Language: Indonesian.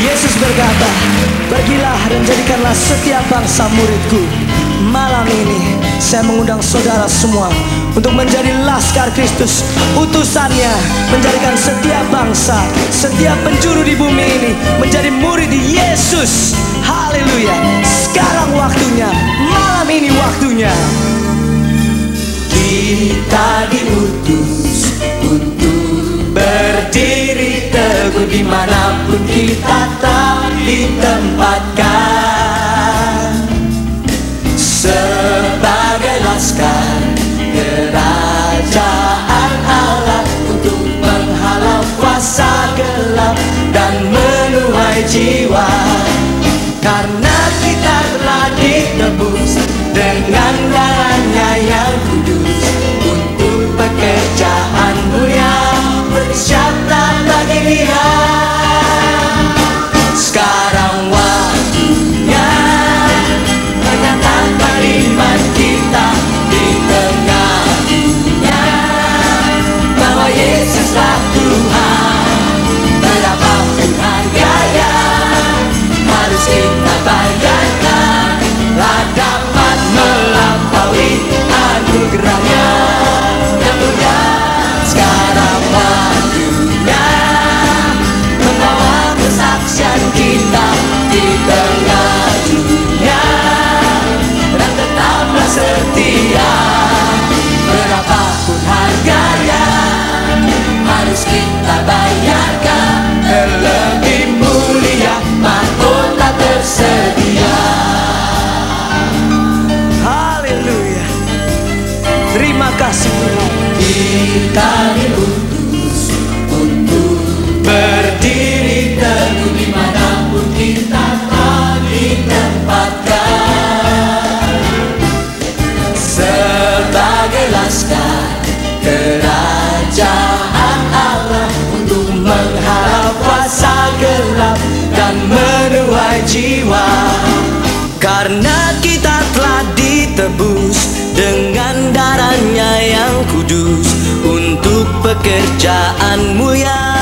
Yesus berkata, Pergilah dan jadikanlah setiap bangsa muridku. Malam ini saya mengundang saudara semua Untuk menjadi laskar Kristus. Utusannya menjadikan setiap bangsa Setiap penjuru di bumi ini Menjadi murid Yesus. Haleluya. Sekarang waktunya Malam ini waktunya. Kita diutus untuk berdiri teguh di mana pun kita laskar kerajaan Allah untuk menghalau kuasa gelap dan menuai jiwa. Karena Kita diutus untuk berdiri teguh di mana pun kita telah ditempatkan sebagai laskar kerajaan Allah untuk menghalau kuasa gelap dan menuai jiwa. Karena kita telah ditebus dengan darahnya yang kudus pekerjaanmu yang